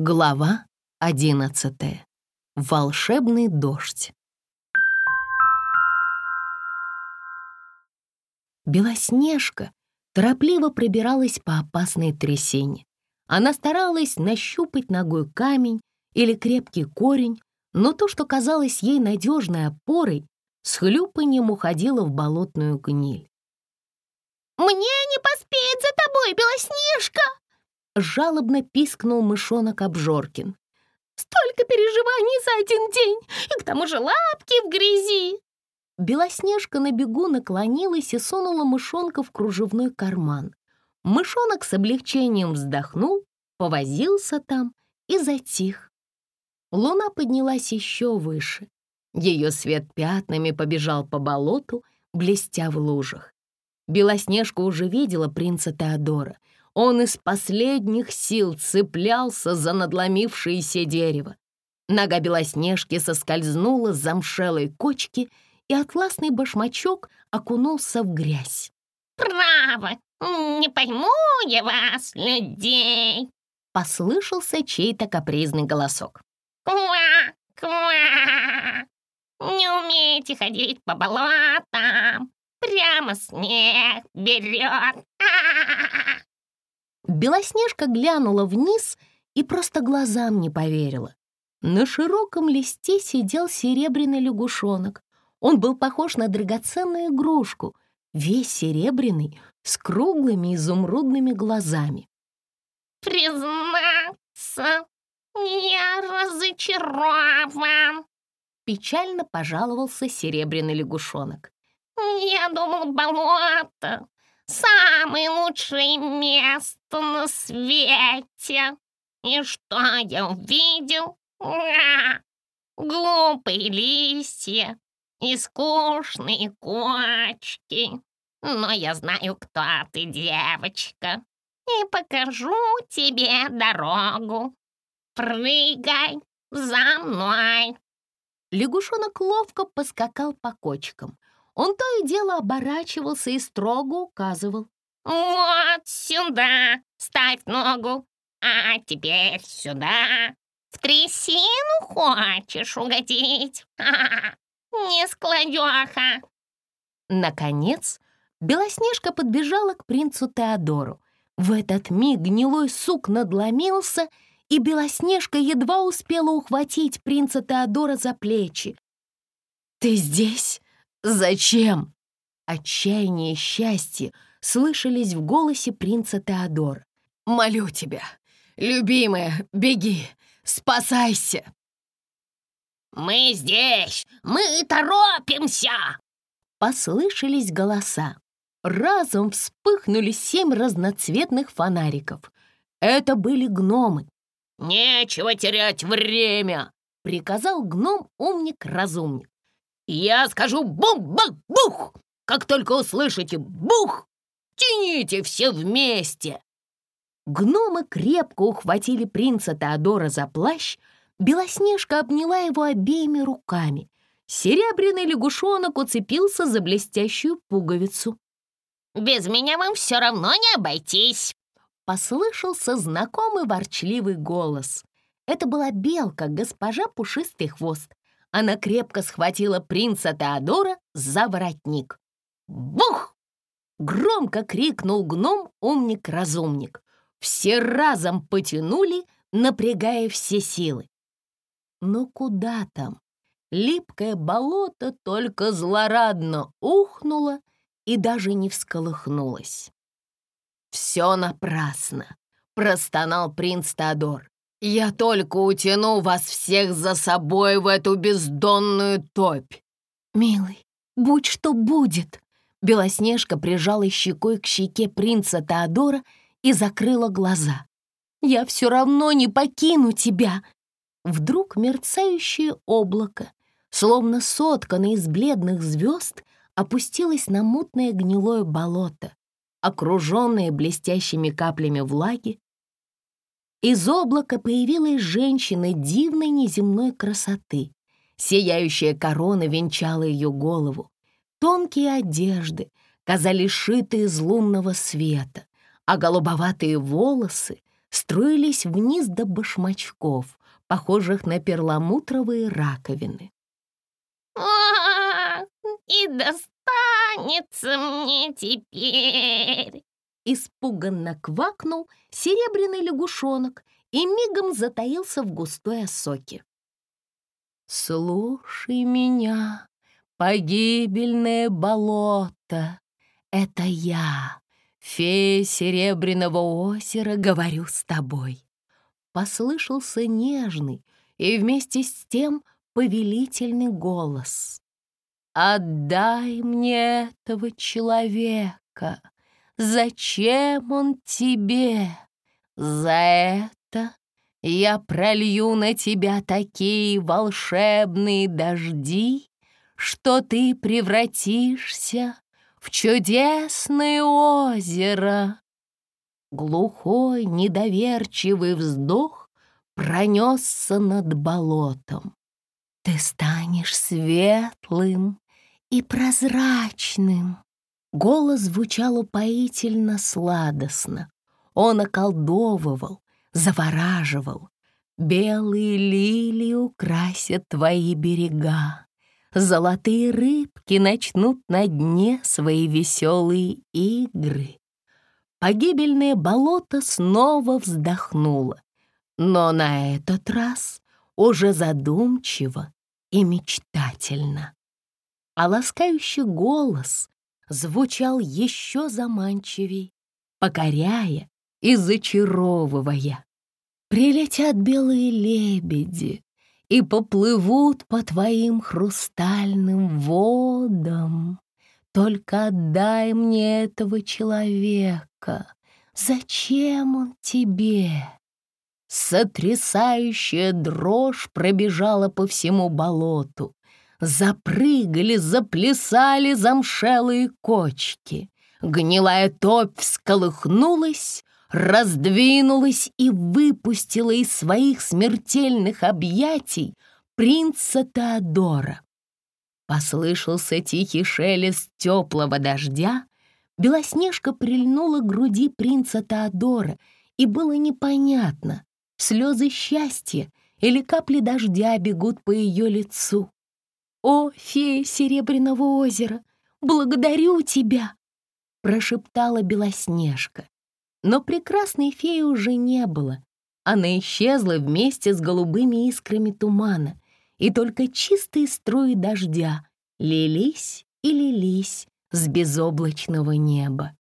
Глава одиннадцатая. Волшебный дождь. Белоснежка торопливо пробиралась по опасной трясине. Она старалась нащупать ногой камень или крепкий корень, но то, что казалось ей надежной опорой, с хлюпаньем уходило в болотную гниль. «Мне не поспеть за тобой, Белоснежка!» Жалобно пискнул мышонок Обжоркин. «Столько переживаний за один день, и к тому же лапки в грязи!» Белоснежка на бегу наклонилась и сунула мышонка в кружевной карман. Мышонок с облегчением вздохнул, повозился там и затих. Луна поднялась еще выше. Ее свет пятнами побежал по болоту, блестя в лужах. Белоснежка уже видела принца Теодора. Он из последних сил цеплялся за надломившееся дерево. Нога Белоснежки соскользнула с замшелой кочки, и атласный башмачок окунулся в грязь. «Право, не пойму я вас, людей!» Послышался чей-то капризный голосок. «Ква! Ква! Не умеете ходить по болотам! Прямо снег берет!» Белоснежка глянула вниз и просто глазам не поверила. На широком листе сидел серебряный лягушонок. Он был похож на драгоценную игрушку, весь серебряный, с круглыми изумрудными глазами. «Признаться, я разочарован!» Печально пожаловался серебряный лягушонок. «Я думал, болото — самое лучшее место на свете. И что я увидел? А, глупые листья и скучные кочки. Но я знаю, кто ты, девочка, и покажу тебе дорогу. Прыгай за мной!» Лягушонок ловко поскакал по кочкам. Он то и дело оборачивался и строго указывал. «Вот сюда ставь ногу, а теперь сюда. В трясину хочешь угодить? Ха-ха, не складеха!» Наконец, Белоснежка подбежала к принцу Теодору. В этот миг гнилой сук надломился, и Белоснежка едва успела ухватить принца Теодора за плечи. «Ты здесь? Зачем?» Отчаяние и счастье слышались в голосе принца Теодора. «Молю тебя, любимая, беги, спасайся!» «Мы здесь! Мы торопимся!» Послышались голоса. Разом вспыхнули семь разноцветных фонариков. Это были гномы. «Нечего терять время!» — приказал гном-умник-разумник. «Я скажу бух-бах-бух! Как только услышите бух, тяните все вместе!» Гномы крепко ухватили принца Теодора за плащ, Белоснежка обняла его обеими руками. Серебряный лягушонок уцепился за блестящую пуговицу. «Без меня вам все равно не обойтись!» Послышался знакомый ворчливый голос. Это была белка, госпожа Пушистый Хвост. Она крепко схватила принца Теодора за воротник. «Бух!» — громко крикнул гном-умник-разумник. Все разом потянули, напрягая все силы. Но куда там? Липкое болото только злорадно ухнуло и даже не всколыхнулось. «Все напрасно!» — простонал принц Теодор. «Я только утяну вас всех за собой в эту бездонную топь!» «Милый, будь что будет!» Белоснежка прижала щекой к щеке принца Теодора и закрыла глаза. «Я все равно не покину тебя!» Вдруг мерцающее облако, словно сотканное из бледных звезд, опустилось на мутное гнилое болото, окруженное блестящими каплями влаги. Из облака появилась женщина дивной неземной красоты. Сияющая корона венчала ее голову. Тонкие одежды казались шиты из лунного света, а голубоватые волосы струились вниз до башмачков, похожих на перламутровые раковины. И достанется мне теперь!» Испуганно квакнул серебряный лягушонок и мигом затаился в густой осоке. «Слушай меня, погибельное болото, это я, фея Серебряного озера, говорю с тобой». Послышался нежный и вместе с тем повелительный голос. «Отдай мне этого человека! Зачем он тебе? За это я пролью на тебя такие волшебные дожди, что ты превратишься в чудесное озеро». Глухой, недоверчивый вздох пронесся над болотом. Ты станешь светлым и прозрачным. Голос звучал упоительно сладостно. Он околдовывал, завораживал. Белые лилии украсят твои берега. Золотые рыбки начнут на дне свои веселые игры. Погибельное болото снова вздохнуло, но на этот раз уже задумчиво и мечтательно. А ласкающий голос звучал еще заманчивей, покоряя и зачаровывая. Прилетят белые лебеди и поплывут по твоим хрустальным водам. Только отдай мне этого человека. Зачем он тебе? Сотрясающая дрожь пробежала по всему болоту. Запрыгали, заплясали замшелые кочки. Гнилая топь всколыхнулась, раздвинулась и выпустила из своих смертельных объятий принца Теодора. Послышался тихий шелест теплого дождя, Белоснежка прильнула к груди принца Теодора, и было непонятно, слезы счастья или капли дождя бегут по ее лицу. «О, фея Серебряного озера, благодарю тебя!» прошептала Белоснежка. Но прекрасной феи уже не было. Она исчезла вместе с голубыми искрами тумана, и только чистые струи дождя лились и лились с безоблачного неба.